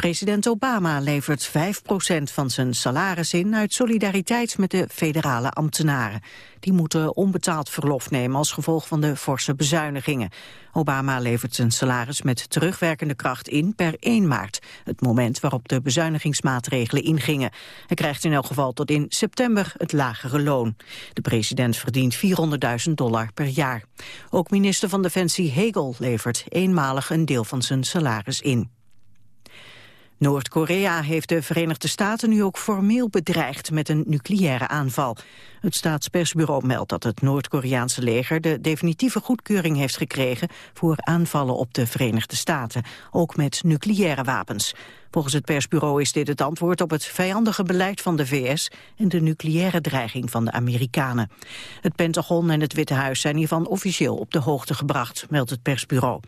President Obama levert 5% van zijn salaris in uit solidariteit met de federale ambtenaren. Die moeten onbetaald verlof nemen als gevolg van de forse bezuinigingen. Obama levert zijn salaris met terugwerkende kracht in per 1 maart, het moment waarop de bezuinigingsmaatregelen ingingen. Hij krijgt in elk geval tot in september het lagere loon. De president verdient 400.000 dollar per jaar. Ook minister van Defensie Hegel levert eenmalig een deel van zijn salaris in. Noord-Korea heeft de Verenigde Staten nu ook formeel bedreigd met een nucleaire aanval. Het staatspersbureau meldt dat het Noord-Koreaanse leger de definitieve goedkeuring heeft gekregen voor aanvallen op de Verenigde Staten, ook met nucleaire wapens. Volgens het persbureau is dit het antwoord op het vijandige beleid van de VS en de nucleaire dreiging van de Amerikanen. Het Pentagon en het Witte Huis zijn hiervan officieel op de hoogte gebracht, meldt het persbureau.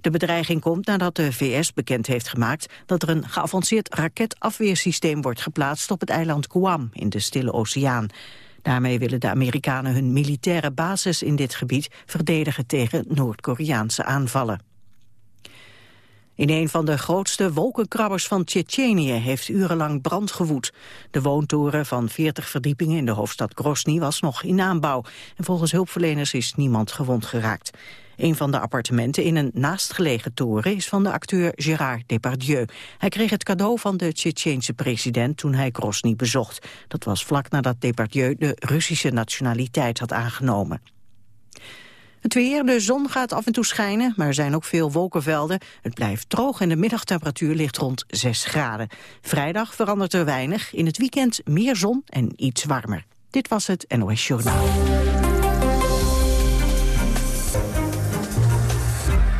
De bedreiging komt nadat de VS bekend heeft gemaakt dat er een geavanceerd raketafweersysteem wordt geplaatst op het eiland Guam in de Stille Oceaan. Daarmee willen de Amerikanen hun militaire basis in dit gebied verdedigen tegen Noord-Koreaanse aanvallen. In een van de grootste wolkenkrabbers van Tsjetsjenië heeft urenlang brand gewoed. De woontoren van 40 verdiepingen in de hoofdstad Grozny was nog in aanbouw. En volgens hulpverleners is niemand gewond geraakt. Een van de appartementen in een naastgelegen toren is van de acteur Gérard Depardieu. Hij kreeg het cadeau van de Tsjetsjeense president toen hij Grozny bezocht. Dat was vlak nadat Depardieu de Russische nationaliteit had aangenomen. Het weer, de zon gaat af en toe schijnen, maar er zijn ook veel wolkenvelden. Het blijft droog en de middagtemperatuur ligt rond 6 graden. Vrijdag verandert er weinig, in het weekend meer zon en iets warmer. Dit was het NOS Journaal.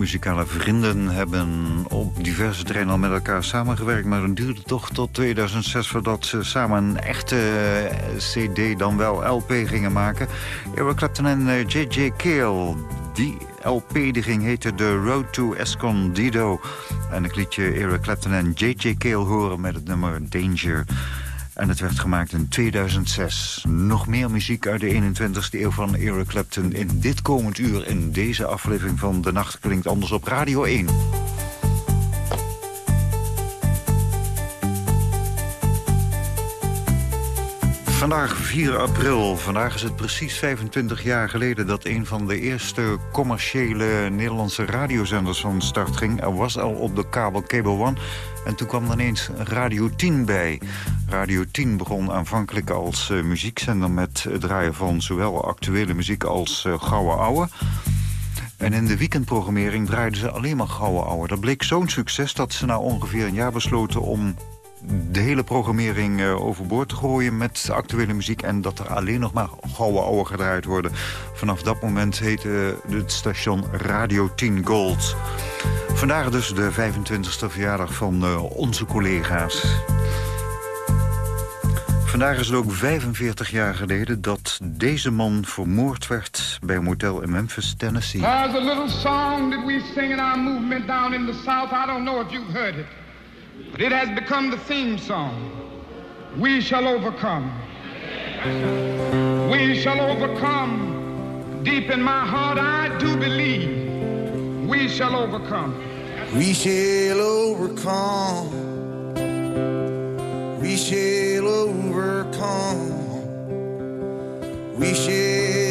Muzikale vrienden hebben op diverse terreinen al met elkaar samengewerkt. Maar het duurde toch tot 2006 voordat ze samen een echte eh, cd, dan wel LP gingen maken. Eric Clapton en J.J. Eh, Kale. Die LP ging heten The Road to Escondido. En ik liet je Eric Clapton en J.J. Kale horen met het nummer Danger. En het werd gemaakt in 2006. Nog meer muziek uit de 21ste eeuw van Eric Clapton... in dit komend uur in deze aflevering van De Nacht Klinkt Anders op Radio 1. Vandaag 4 april. Vandaag is het precies 25 jaar geleden dat een van de eerste commerciële Nederlandse radiozenders van start ging. Er was al op de kabel Cable One en toen kwam er ineens Radio 10 bij. Radio 10 begon aanvankelijk als uh, muziekzender met het draaien van zowel actuele muziek als uh, gouden ouwe. En in de weekendprogrammering draaiden ze alleen maar gouden ouwe. Dat bleek zo'n succes dat ze na ongeveer een jaar besloten om de hele programmering uh, overboord te gooien met actuele muziek... en dat er alleen nog maar gouden ouwe gedraaid worden. Vanaf dat moment heette het station Radio 10 Gold. Vandaag dus de 25e verjaardag van uh, onze collega's. Vandaag is het ook 45 jaar geleden dat deze man vermoord werd bij een motel in Memphis, Tennessee. There's a little song that we sing in our movement down in the South. I don't know if you've heard it. But it has become the theme song. We shall overcome. We shall overcome. Deep in my heart I do believe we shall overcome. We shall overcome. We shall overcome. We shall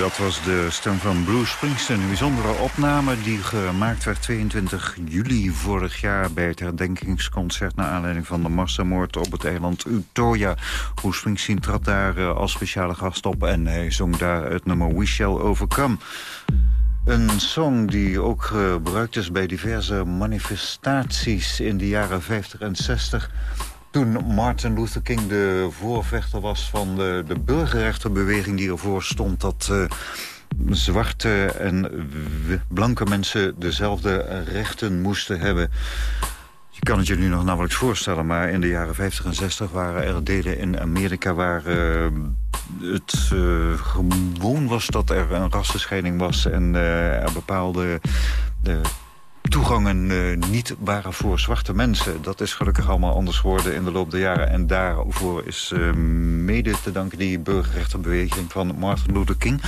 Dat was de stem van Bruce Springsteen. Een bijzondere opname die gemaakt werd 22 juli vorig jaar... bij het herdenkingsconcert naar aanleiding van de massamoord op het eiland Utoya. Bruce Springsteen trad daar eh, als speciale gast op... en hij zong daar het nummer We Shall Overcome. Een song die ook gebruikt is bij diverse manifestaties in de jaren 50 en 60 toen Martin Luther King de voorvechter was van de, de burgerrechtenbeweging die ervoor stond... dat uh, zwarte en blanke mensen dezelfde rechten moesten hebben. Je kan het je nu nog nauwelijks voorstellen, maar in de jaren 50 en 60 waren er delen in Amerika waar uh, het uh, gewoon was dat er een rassenscheiding was en er bepaalde toegangen uh, niet waren voor zwarte mensen. Dat is gelukkig allemaal anders geworden in de loop der jaren. En daarvoor is uh, mede te danken die burgerrechtenbeweging van Martin Luther King.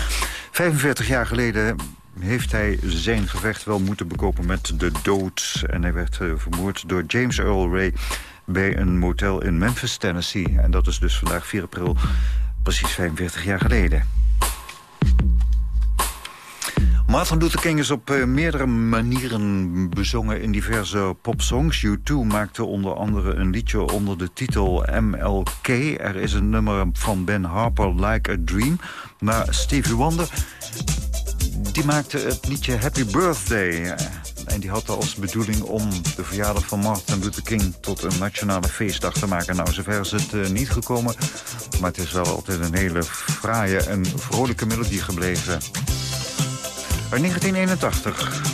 45 jaar geleden heeft hij zijn gevecht wel moeten bekopen met de dood. En hij werd uh, vermoord door James Earl Ray bij een motel in Memphis, Tennessee. En dat is dus vandaag 4 april, precies 45 jaar geleden. Martin Luther King is op uh, meerdere manieren bezongen in diverse popsongs. U2 maakte onder andere een liedje onder de titel MLK. Er is een nummer van Ben Harper, Like a Dream. Maar Stevie Wonder, die maakte het liedje Happy Birthday. En die had als bedoeling om de verjaardag van Martin Luther King... tot een nationale feestdag te maken. Nou, zover is het uh, niet gekomen. Maar het is wel altijd een hele fraaie en vrolijke melodie gebleven. Uit 1981.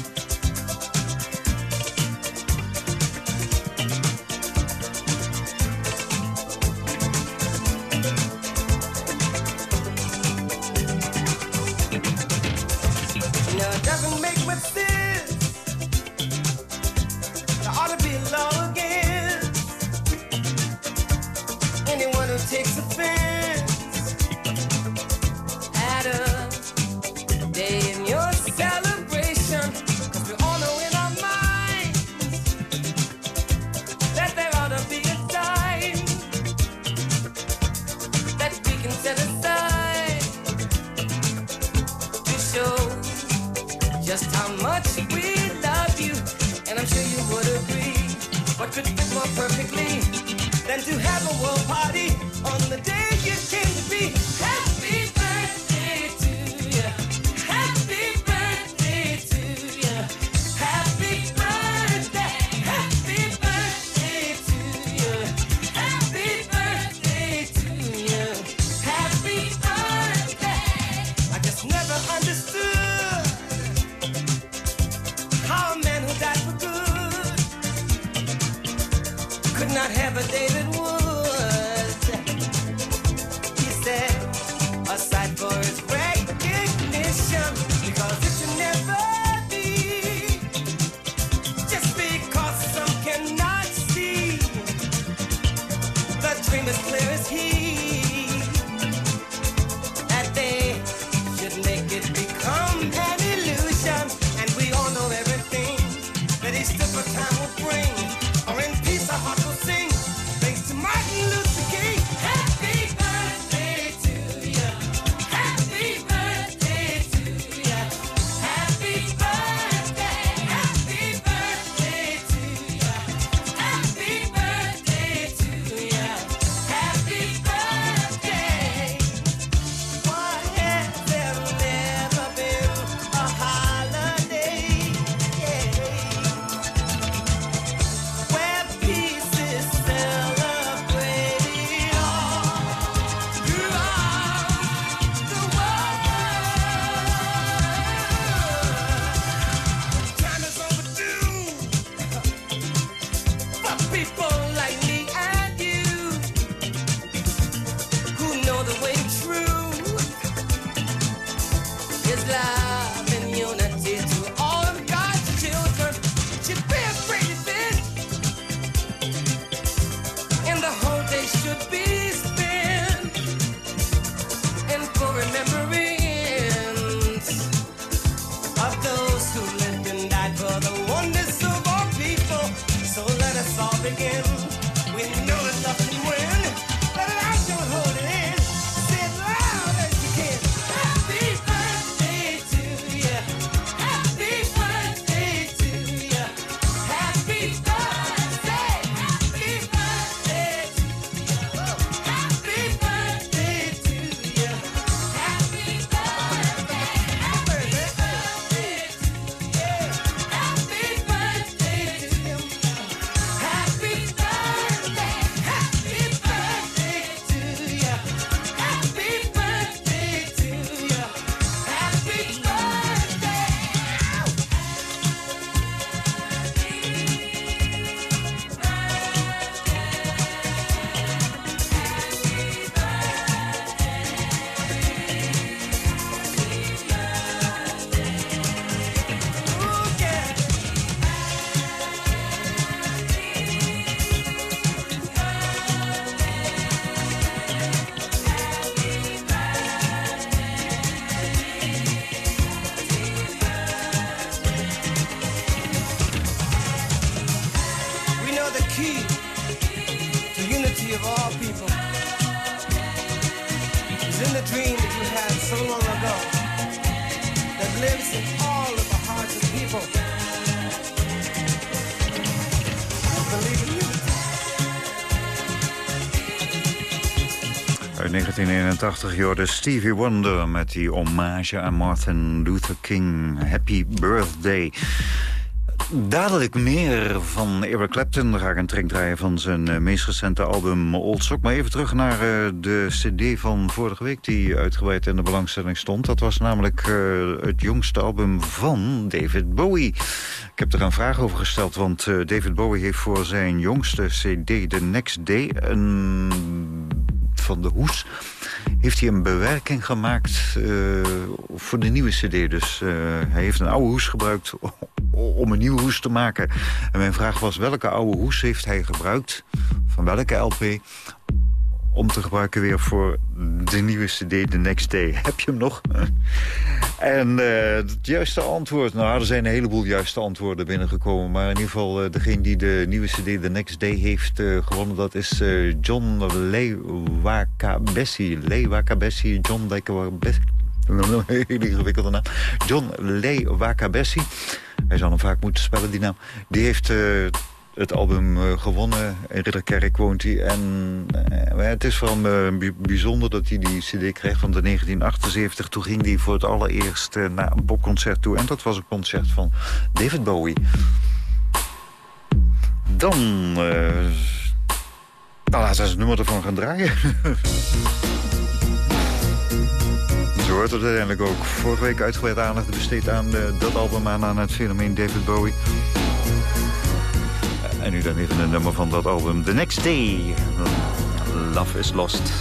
to 1981 hoorde Stevie Wonder met die hommage aan Martin Luther King. Happy birthday. Dadelijk meer van Eric Clapton. Dan ga ik een track draaien van zijn eh, meest recente album Old Sock. Maar even terug naar eh, de cd van vorige week die uitgebreid in de belangstelling stond. Dat was namelijk eh, het jongste album van David Bowie. Ik heb er een vraag over gesteld, want David Bowie heeft voor zijn jongste cd The Next Day... een van de hoes heeft hij een bewerking gemaakt eh, voor de nieuwe cd. Dus eh, hij heeft een oude hoes gebruikt om een nieuwe hoes te maken. En mijn vraag was, welke oude hoes heeft hij gebruikt? Van welke LP? Om te gebruiken weer voor de nieuwe cd The Next Day. Heb je hem nog? En eh, het juiste antwoord... Nou, er zijn een heleboel juiste antwoorden binnengekomen. Maar in ieder geval, eh, degene die de nieuwe cd The Next Day heeft eh, gewonnen... dat is John Lewakabessi. Lewakabessi, John Lewakabessi. Een hele ingewikkelde naam. John Lewakabessi. Hij zal hem vaak moeten spellen, die naam. Die heeft... het album eh, gewonnen. In Ridderkerk woont hij. En eh, het is wel eh, bij- bijzonder dat hij die cd kreeg van de 1978. Toen ging hij voor het allereerst naar een popconcert toe. En dat was een concert van David Bowie. Dan... nou, laten we het nummer ervan gaan draaien. Zo hoort het uiteindelijk ook. Vorige week uitgebreid aandacht besteed aan dat album... en aan het fenomeen David Bowie. En nu dan even een nummer van dat album. The Next Day. Love is Lost.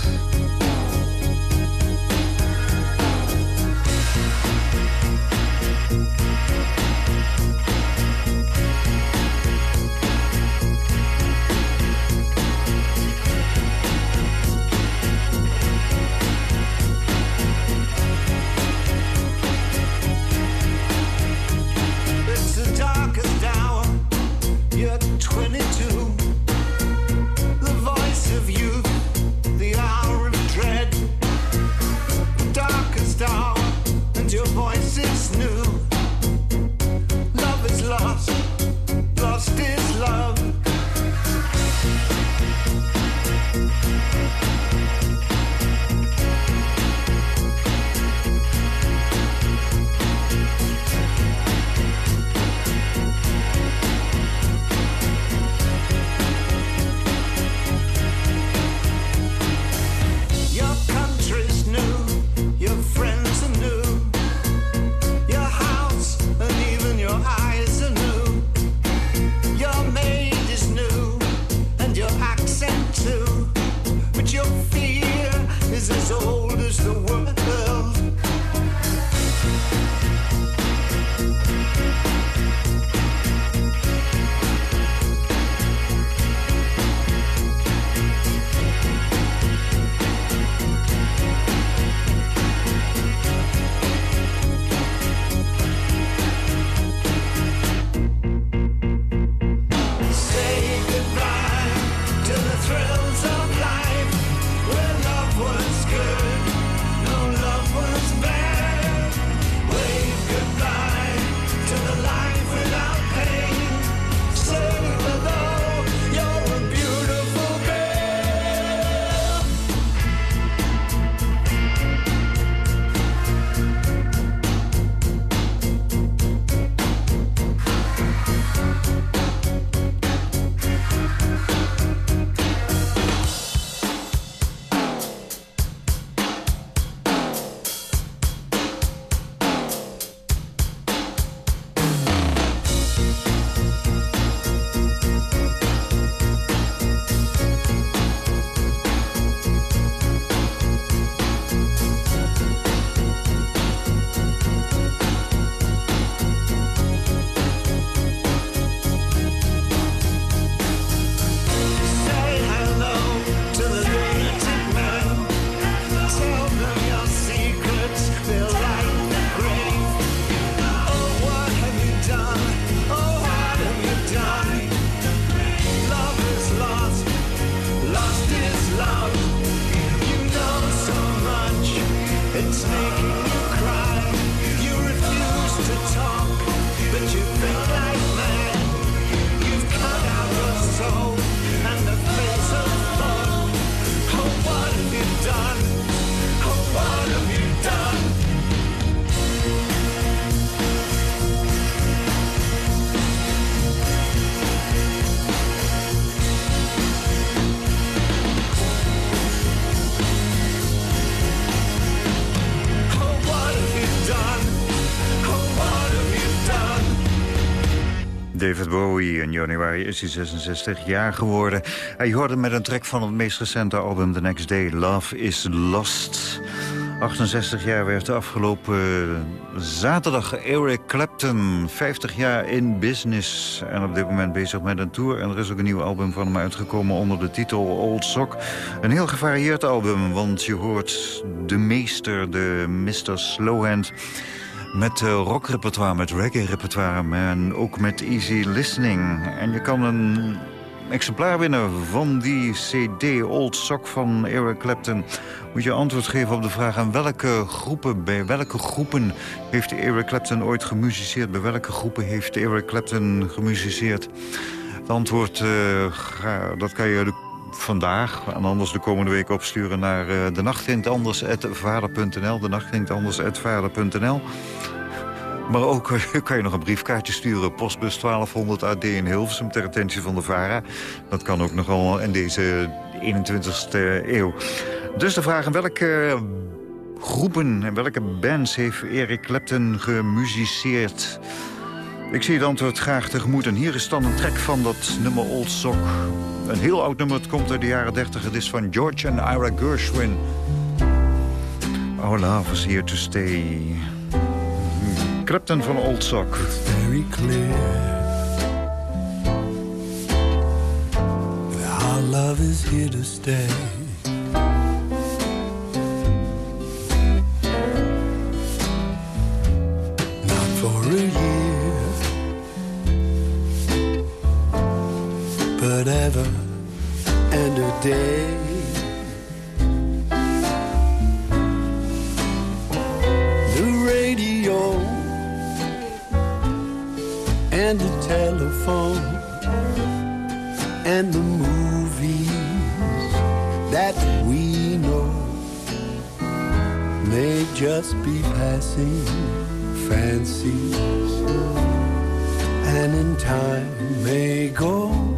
David Bowie. In januari is hij 66 jaar geworden. Hij hoorde met een track van het meest recente album The Next Day. Love is Lost. 68 jaar werd de afgelopen zaterdag Eric Clapton. 50 jaar in business. En op dit moment bezig met een tour. En er is ook een nieuw album van hem uitgekomen onder de titel Old Sock. Een heel gevarieerd album, want je hoort de meester, de Mr. Slowhand... Met uh, rockrepertoire, met reggae-repertoire en ook met easy listening. En je kan een exemplaar winnen van die cd Old Sock van Eric Clapton. Moet je antwoord geven op de vraag aan welke groepen, bij welke groepen heeft Eric Clapton ooit gemusiceerd? Bij welke groepen heeft Eric Clapton gemusiceerd? Het antwoord, ga, dat kan je vandaag en anders de komende week opsturen naar uh, de nachtklinktanders.vader.nl. De nachtklinktanders.vader.nl. Maar ook kan je nog een briefkaartje sturen. Postbus 1200 AD in Hilversum ter attentie van de VARA. Dat kan ook nogal in deze 21ste eeuw. Dus de vraag in welke groepen en welke bands heeft Eric Clapton gemusiceerd... Ik zie het antwoord graag tegemoet. En hier is dan een track van dat nummer Old Sock. Een heel oud nummer, het komt uit de jaren 30. Het is van George en Ira Gershwin. Our love is here to stay. Hmm. Clapton van Old Sock. very clear our love is here to stay. Not for a year, but ever and a day. The radio and the telephone and the movies that we know may just be passing fancies and in time may go.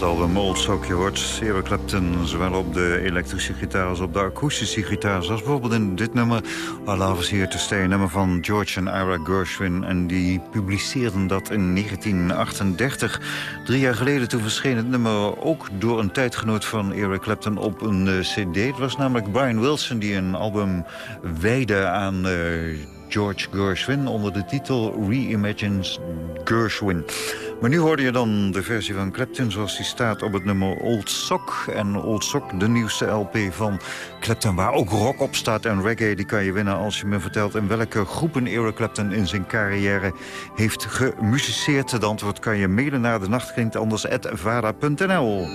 Dat album Old Sock. Je hoort Eric Clapton zowel op de elektrische gitaar als op de akoestische gitaar. Zoals bijvoorbeeld in dit nummer, Our Love is Here to Stay. Een nummer van George en Ira Gershwin. En die publiceerden dat in 1938. Drie jaar geleden toen verscheen het nummer ook door een tijdgenoot van Eric Clapton op een eh, cd. Het was namelijk Brian Wilson die een album wijde aan... eh, George Gershwin onder de titel Reimagines Gershwin. Maar nu hoorde je dan de versie van Clapton zoals die staat op het nummer Old Sock. En Old Sock, de nieuwste LP van Clapton, waar ook rock op staat en reggae. Die kan je winnen als je me vertelt in welke groepen Eric Clapton in zijn carrière heeft gemusiceerd. Het antwoord kan je mailen naar de nachtklinkt anders vara.nl.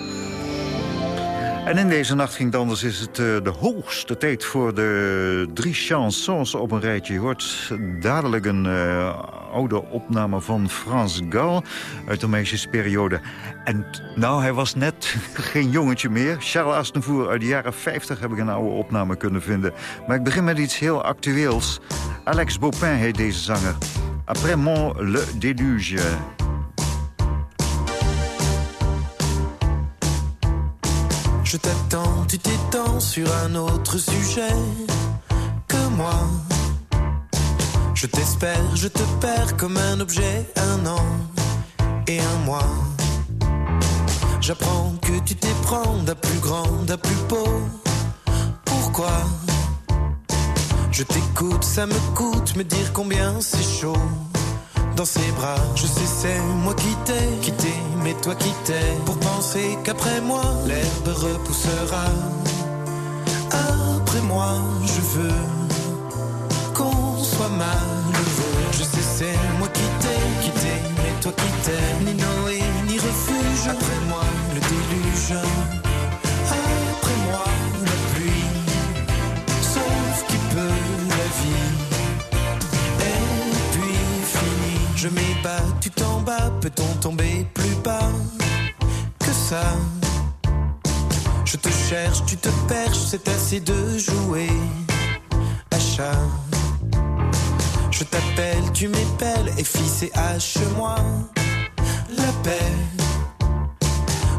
En in deze nacht ging het anders is het eh, de hoogste tijd voor de drie chansons op een rijtje. Je hoort dadelijk een eh, oude opname van Frans Gal uit de meisjesperiode. En nou, hij was net geen jongetje meer. Charles Aznavour uit de jaren 50 heb ik een oude opname kunnen vinden. Maar ik begin met iets heel actueels. Alex Bopin heet deze zanger. Après mon le déluge. Je t'attends, tu t'étends sur un autre sujet que moi. Je t'espère, je te perds comme un objet, un an et un mois. J'apprends que tu t'éprends d'un plus grand, d'un plus beau. Pourquoi? Je t'écoute, ça me coûte me dire combien c'est chaud. Dans ses bras, je sais c'est moi qui t'ai quitté, mais toi qui t'es pour penser qu'après moi l'herbe repoussera. Après moi, je veux qu'on soit malheureux. Je sais c'est moi qui t'ai quitté, mais toi qui t'es ni Noé ni refuge. Après moi, le déluge. Je m'ébats, tu t'en bats, peut-on tomber plus bas que ça? Je te cherche, tu te perches, c'est assez de jouer à chat. Je t'appelle, tu m'épelles, et fils et hache-moi la paix.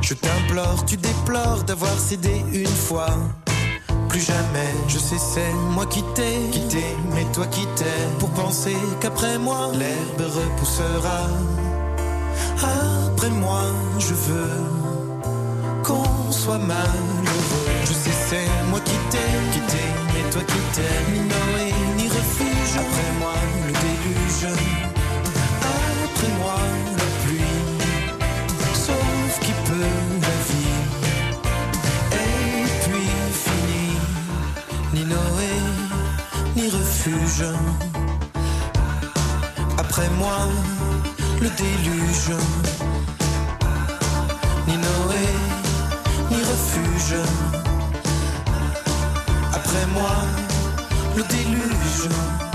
Je t'implore, tu déplores d'avoir cédé une fois. Plus jamais, je sais c'est moi qui t'ai quitté, mais toi qui t'es pour penser qu'après moi l'herbe repoussera. Après moi, je veux qu'on soit malheureux. Je sais c'est moi qui t'ai quitté, mais toi qui t'es ni Noé ni refuge. Après moi, le déluge. Après moi, le déluge. Ni Noé, ni refuge. Après moi, le déluge.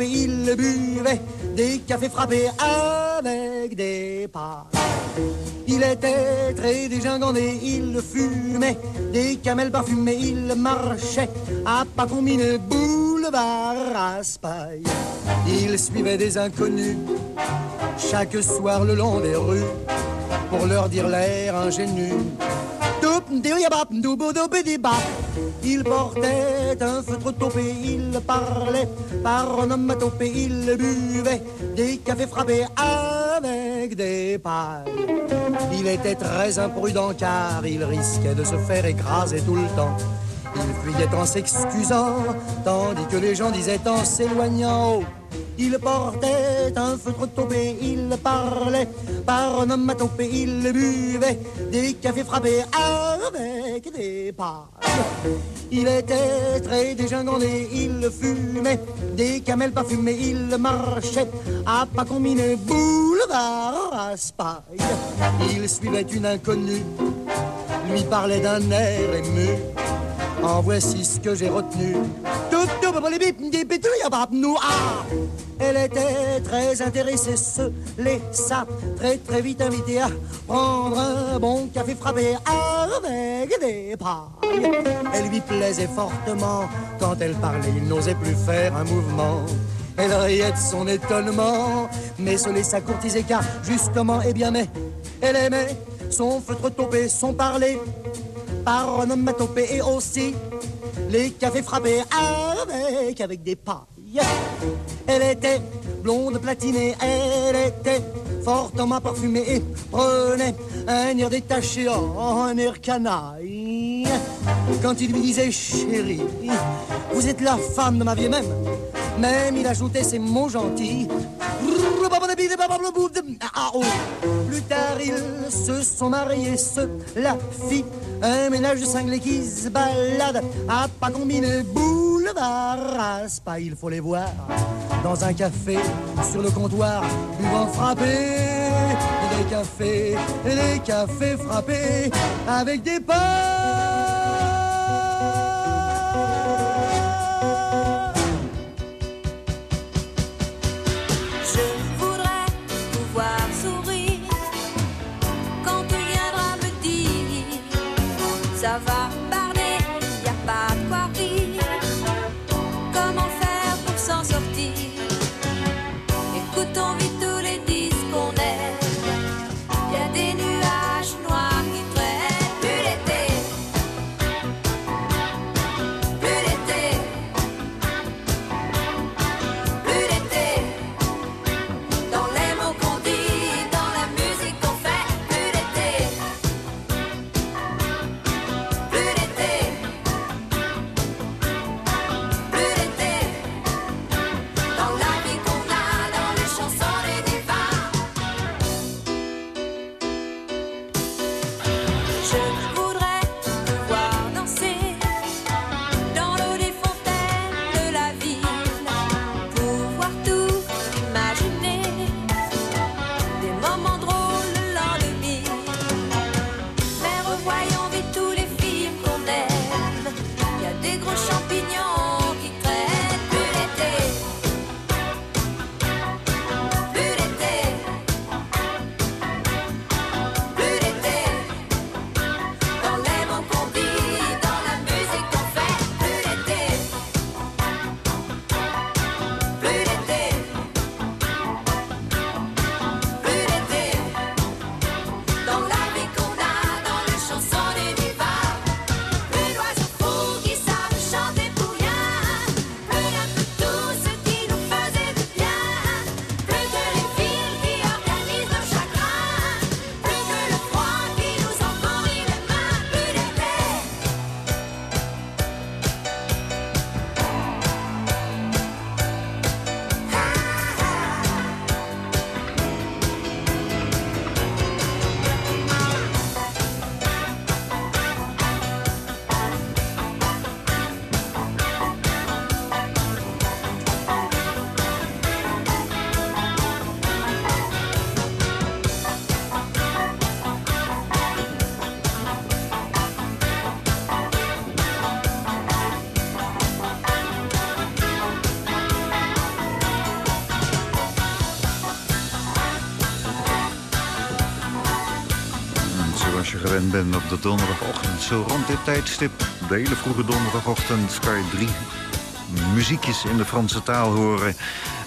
Il buvait des cafés frappés avec des pailles. Il était très dégingandé, il fumait des camels parfumés, il marchait à pas boulevard Raspail. Il suivait des inconnus chaque soir le long des rues pour leur dire l'air ingénu. Il portait un feutre topé, il parlait par onomatopée, il buvait des cafés frappés avec des pailles. Il était très imprudent car il risquait de se faire écraser tout le temps. Il fuyait en s'excusant, tandis que les gens disaient en s'éloignant. Oh, il portait un feutre topé, il parlait par onomatopée, il buvait des cafés frappés avec des pailles. Il était très dégingandé, il fumait des camels parfumés, il marchait à pas combiner boulevard Raspail. Il suivait une inconnue, lui parlait d'un air ému. En voici ce que j'ai retenu. Elle était très intéressée, se laissa très très vite inviter à prendre un bon café frappé avec des pailles. Elle lui plaisait fortement, quand elle parlait, il n'osait plus faire un mouvement. Elle riait de son étonnement, mais se laissa courtiser car justement, eh bien mais, elle aimait son feutre topé, son parler par onomatopée et aussi les cafés frappés avec, avec des pailles. Elle était blonde platinée, elle était fortement parfumée et prenait un air détaché, un air canaille. Quand il lui disait chérie, vous êtes la femme de ma vie même, même il ajoutait ces mots gentils. Ah, oh. Plus tard, ils se sont mariés, ce, la fille, un ménage de cinglés qui se balade à pas combiner boulevard à Spa, il faut les voir dans un café sur le comptoir, buvant frappé, des cafés, des cafés frappés avec des pas. Bent op de donderdagochtend, zo rond dit tijdstip, de hele vroege donderdagochtend, kan je drie muziekjes in de Franse taal horen.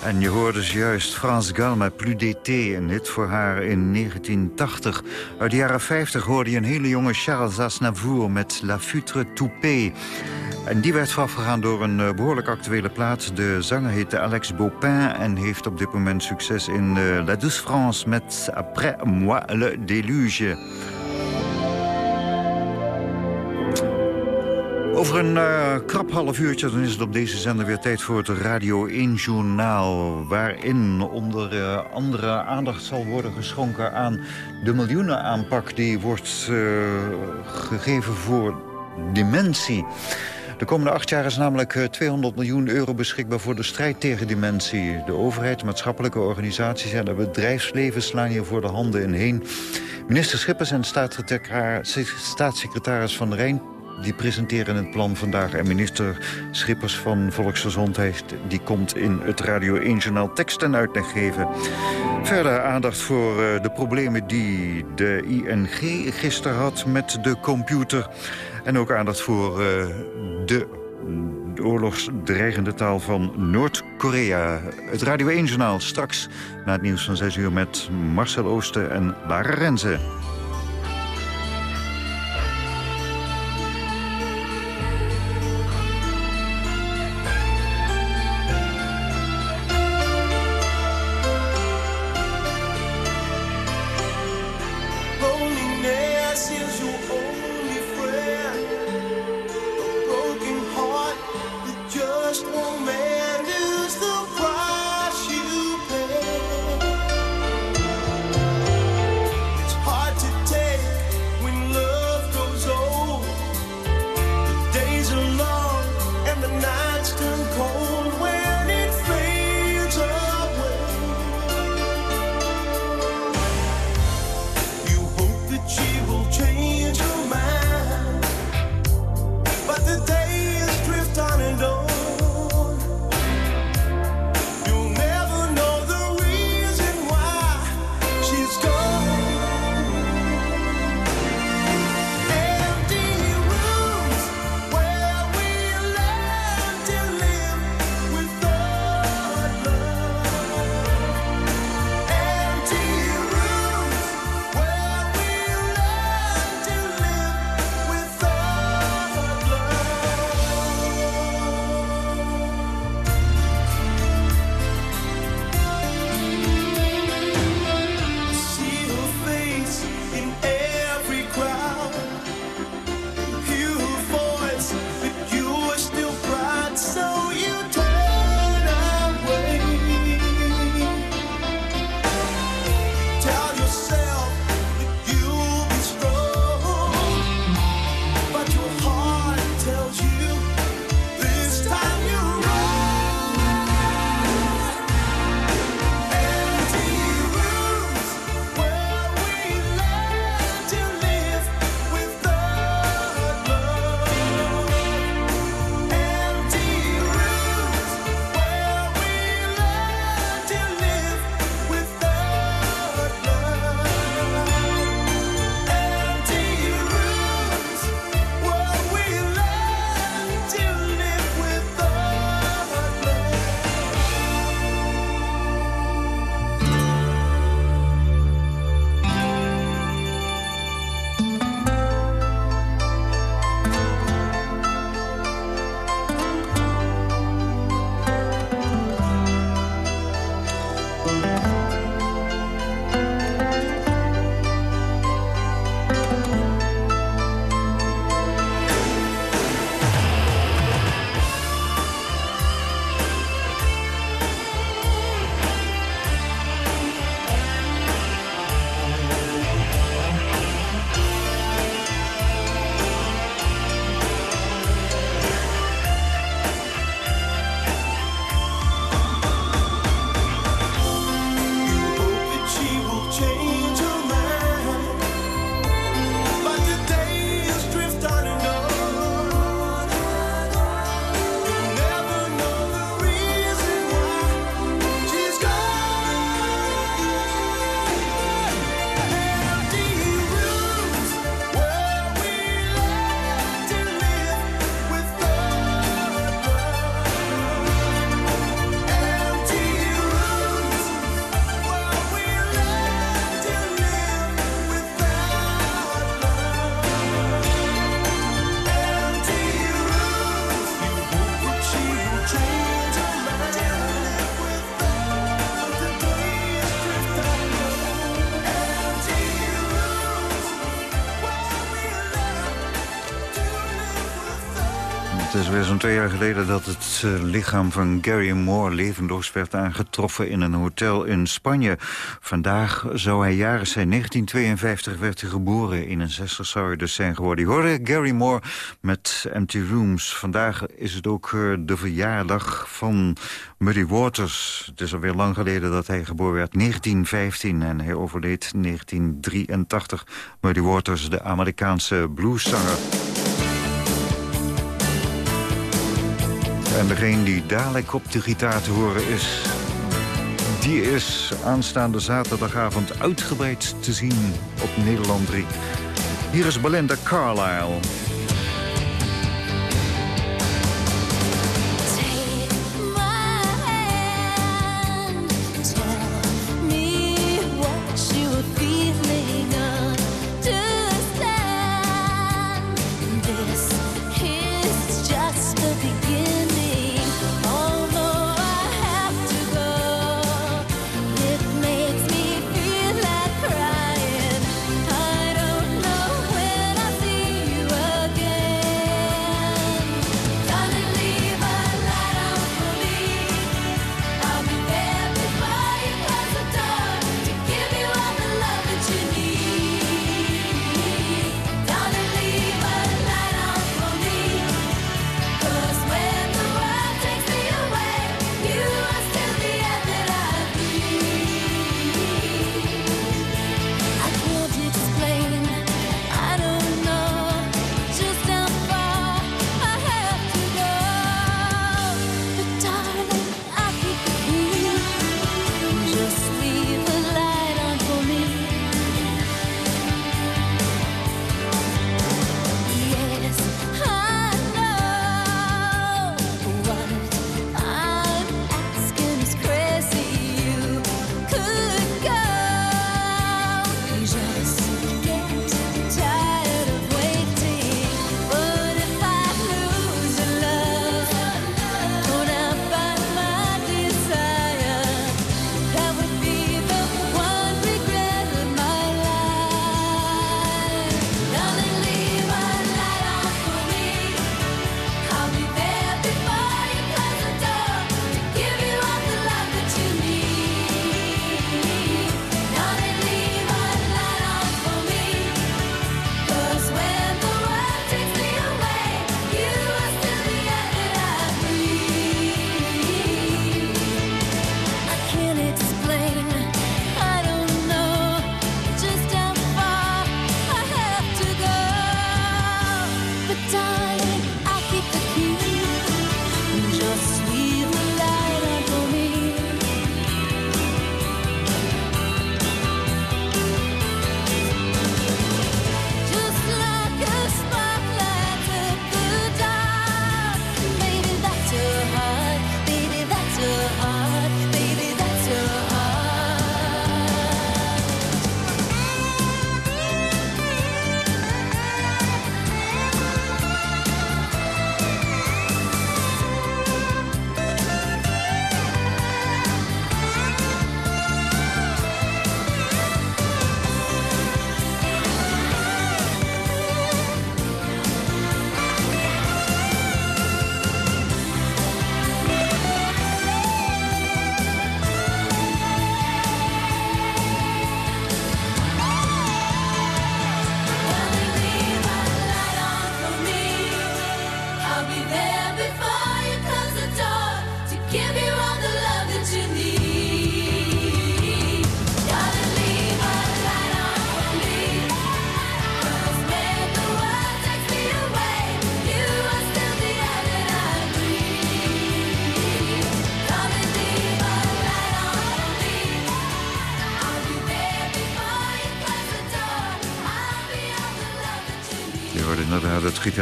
En je hoorde juist France Gall met Plus d'été, een hit voor haar in 1980. Uit de jaren 50 hoorde je een hele jonge Charles Aznavour met La Futre Toupée. En die werd voorafgegaan door een eh, behoorlijk actuele plaat. De zanger heette Alex Baupin en heeft op dit moment succes in eh, La Douce France met Après moi le déluge. Over een eh, krap half uurtje dan is het op deze zender weer tijd voor het Radio 1 Journaal. Waarin onder eh, andere aandacht zal worden geschonken aan de miljoenenaanpak die wordt eh, gegeven voor dementie. De komende acht jaar is namelijk eh, 200 miljoen euro beschikbaar voor de strijd tegen dementie. De overheid, maatschappelijke organisaties en het bedrijfsleven slaan hier voor de handen in heen. Minister Schippers en staatssecretaris- Van Rijn die presenteren het plan vandaag. En minister Schippers van Volksgezondheid... die komt in het Radio 1-journaal tekst en uitleg geven. Verder aandacht voor eh, de problemen die de ING gisteren had met de computer. En ook aandacht voor eh, de de oorlogsdreigende taal van Noord-Korea. Het Radio 1-journaal straks na het nieuws van 6 uur met Marcel Oosten en Lara Renze. Weer zo'n twee jaar geleden dat het eh, lichaam van Gary Moore levenloos werd aangetroffen in een hotel in Spanje. Vandaag zou hij jaren zijn. 1952 werd hij geboren. 61 zou hij dus zijn geworden. Je hoorde Gary Moore met Empty Rooms. Vandaag is het ook eh, de verjaardag van Muddy Waters. Het is alweer lang geleden dat hij geboren werd. 1915 en hij overleed 1983. Muddy Waters, de Amerikaanse blueszanger. En degene die dadelijk op de gitaar te horen is... die is aanstaande zaterdagavond uitgebreid te zien op Nederland 3. Hier is Belinda Carlisle.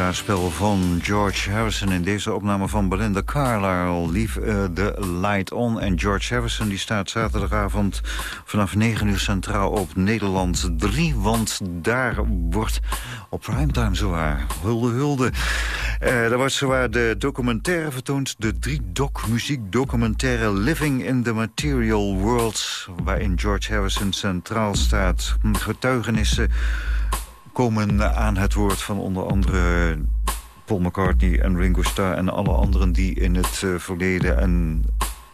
Gitaarspel van George Harrison... in deze opname van Belinda Carlisle, Leave eh, the Light On. En George Harrison die staat zaterdagavond vanaf 9 uur centraal op Nederland 3. Want daar wordt op primetime zowaar hulde hulde. Eh daar wordt zowaar de documentaire vertoond. De drie doc muziekdocumentaire Living in the Material World... waarin George Harrison centraal staat. Getuigenissen komen aan het woord van onder andere Paul McCartney en Ringo Starr... en alle anderen die in het eh, verleden en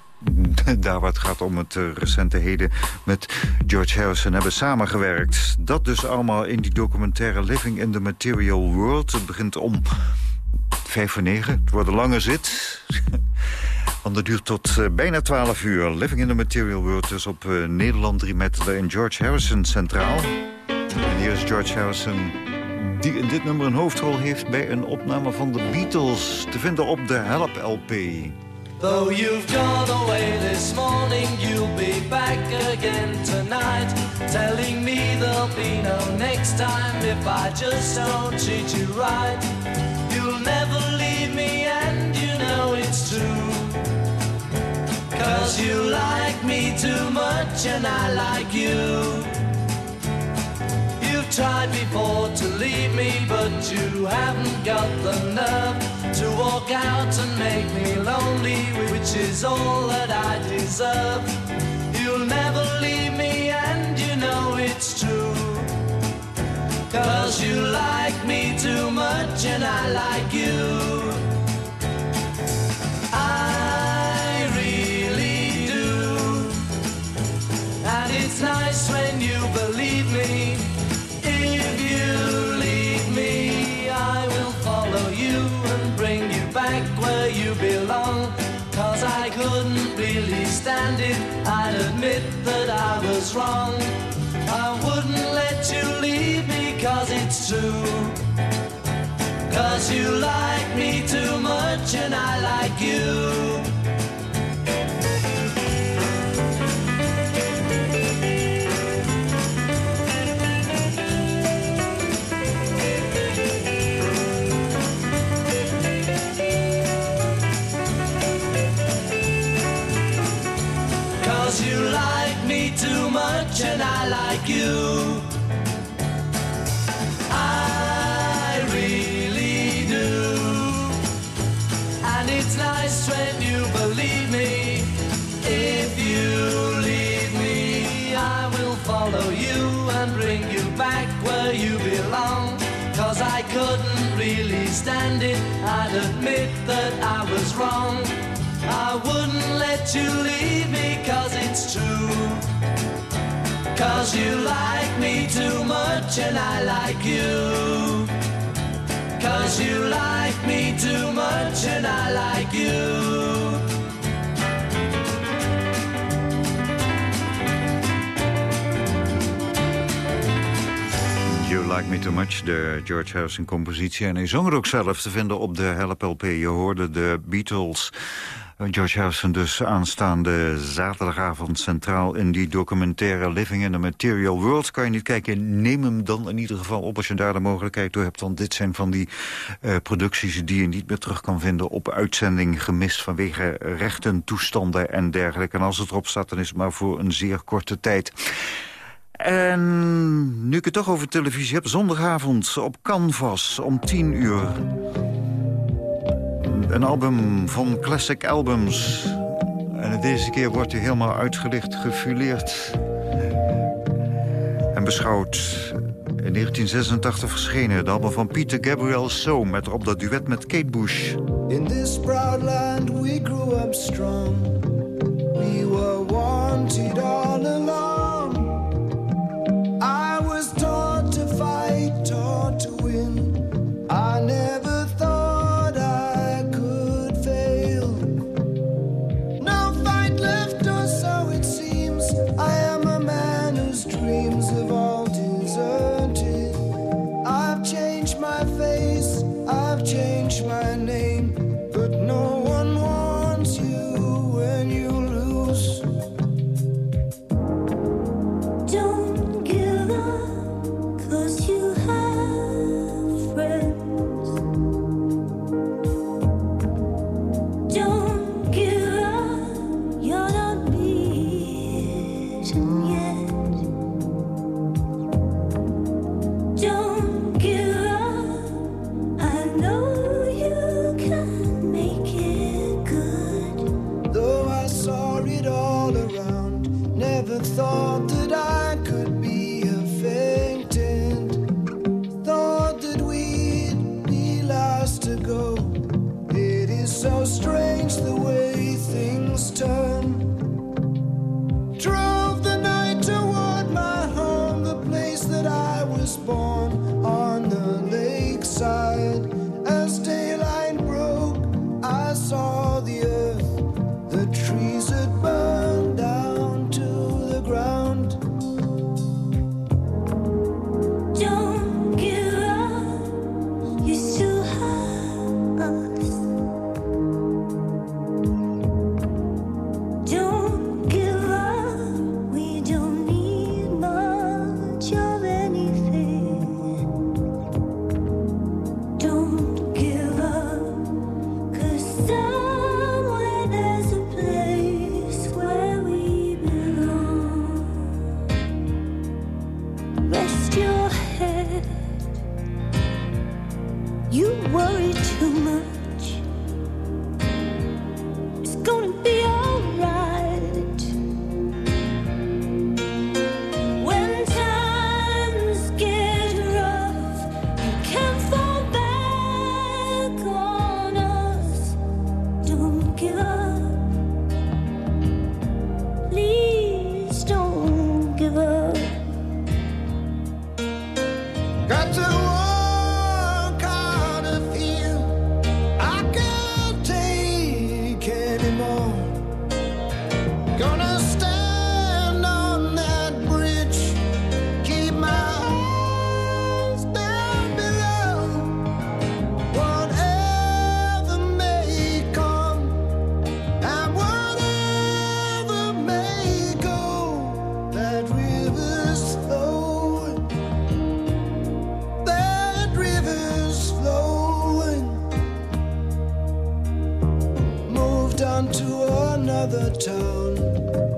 daar waar het gaat om het eh, recente heden... met George Harrison hebben samengewerkt. Dat dus allemaal in die documentaire Living in the Material World. Het begint om vijf voor negen. Het wordt een lange zit. Want dat duurt tot eh, bijna 12 uur. Living in the Material World dus op eh, Nederland 3 met en George Harrison centraal. Is George Harrison die in dit nummer een hoofdrol heeft bij een opname van de Beatles. Te vinden op de Help LP. Though you've gone away this morning, you'll be back again tonight. Telling me there'll be no next time if I just don't treat you right. You'll never leave me, and you know it's true. Cause you like me too much, and I like you. You've tried before to leave me, but you haven't got the nerve to walk out and make me lonely, which is all that I deserve. You'll never leave me, and you know it's true. Cause you like me too much, and I like you. Wrong. I wouldn't let you leave me cause it's true. Cause you like me too much and I like admit that I was wrong. I wouldn't let you leave me cause it's true. Cause you like me too much and I like you. Cause you like me too much and I like you. Like Me Too Much, de George Harrison compositie. En hij zong er ook zelf te vinden op de Help LP. Je hoorde de Beatles. George Harrison dus aanstaande zaterdagavond centraal in die documentaire Living in the Material World. Kan je niet kijken, neem hem dan in ieder geval op als je daar de mogelijkheid door hebt. Want dit zijn van die eh, producties die je niet meer terug kan vinden op uitzending gemist vanwege rechten, toestanden en dergelijke. En als het erop staat, dan is het maar voor een zeer korte tijd. En nu ik het toch over televisie heb, zondagavond op Canvas om 10 uur. Een album van Classic Albums. En deze keer wordt hij helemaal uitgelicht, gefileerd en beschouwd. In 1986 verschenen het album van Peter Gabriel So... met erop dat duet met Kate Bush. In this proud land we grew up strong.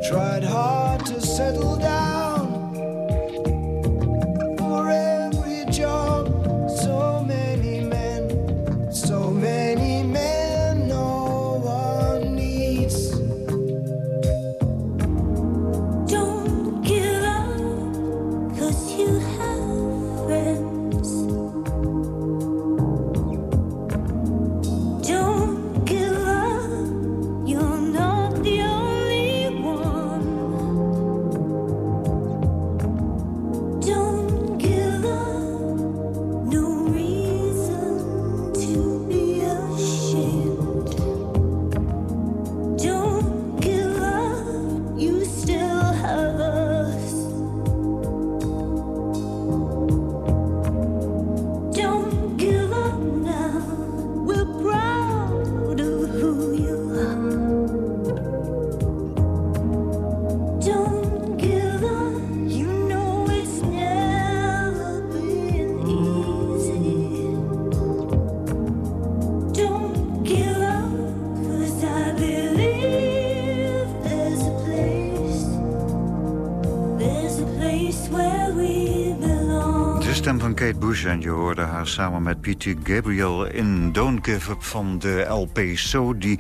Tried hard to settle down. Samen met Peter Gabriel in Don't Give Up van de LP So... die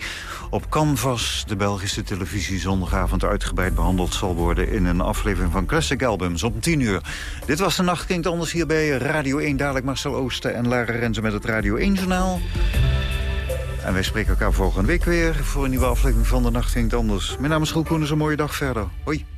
op Canvas, de Belgische televisie, zondagavond uitgebreid behandeld zal worden... in een aflevering van Classic Albums om 10 uur. Dit was de Nacht Klinkt Anders hier bij Radio 1. Dadelijk Marcel Oosten en Lara Renze met het Radio 1-journaal. En wij spreken elkaar volgende week weer voor een nieuwe aflevering van de Nacht Klinkt Anders. Mijn naam is Groep Koen, een mooie dag verder. Hoi.